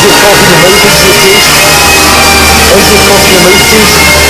Is coffee nummer 21. Exit coffee